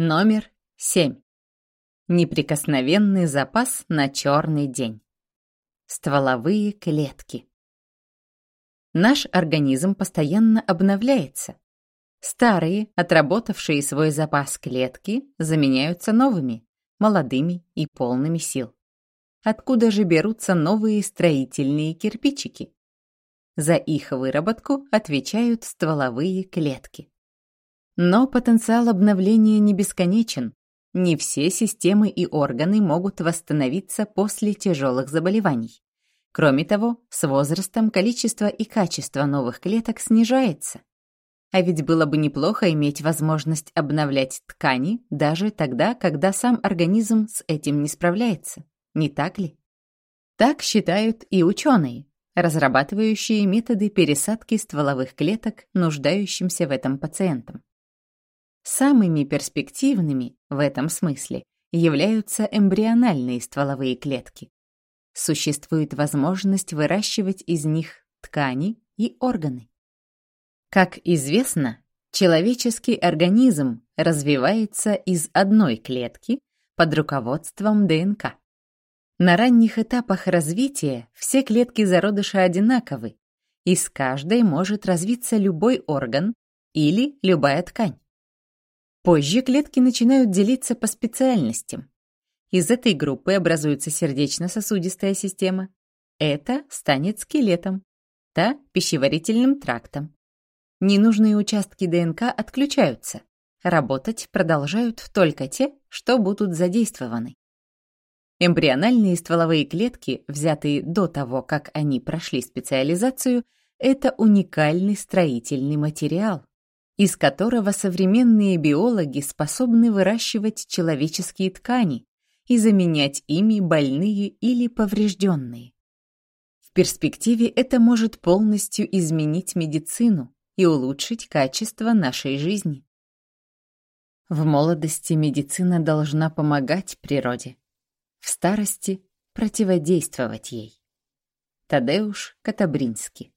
Номер 7. Неприкосновенный запас на черный день. Стволовые клетки. Наш организм постоянно обновляется. Старые, отработавшие свой запас клетки, заменяются новыми, молодыми и полными сил. Откуда же берутся новые строительные кирпичики? За их выработку отвечают стволовые клетки. Но потенциал обновления не бесконечен. Не все системы и органы могут восстановиться после тяжелых заболеваний. Кроме того, с возрастом количество и качество новых клеток снижается. А ведь было бы неплохо иметь возможность обновлять ткани даже тогда, когда сам организм с этим не справляется. Не так ли? Так считают и ученые, разрабатывающие методы пересадки стволовых клеток нуждающимся в этом пациентам. Самыми перспективными в этом смысле являются эмбриональные стволовые клетки. Существует возможность выращивать из них ткани и органы. Как известно, человеческий организм развивается из одной клетки под руководством ДНК. На ранних этапах развития все клетки зародыша одинаковы, и с каждой может развиться любой орган или любая ткань. Позже клетки начинают делиться по специальностям. Из этой группы образуется сердечно-сосудистая система. Это станет скелетом, та – пищеварительным трактом. Ненужные участки ДНК отключаются. Работать продолжают только те, что будут задействованы. Эмбриональные стволовые клетки, взятые до того, как они прошли специализацию, это уникальный строительный материал, из которого современные биологи способны выращивать человеческие ткани и заменять ими больные или поврежденные. В перспективе это может полностью изменить медицину и улучшить качество нашей жизни. В молодости медицина должна помогать природе, в старости противодействовать ей. Тадеуш Катабринский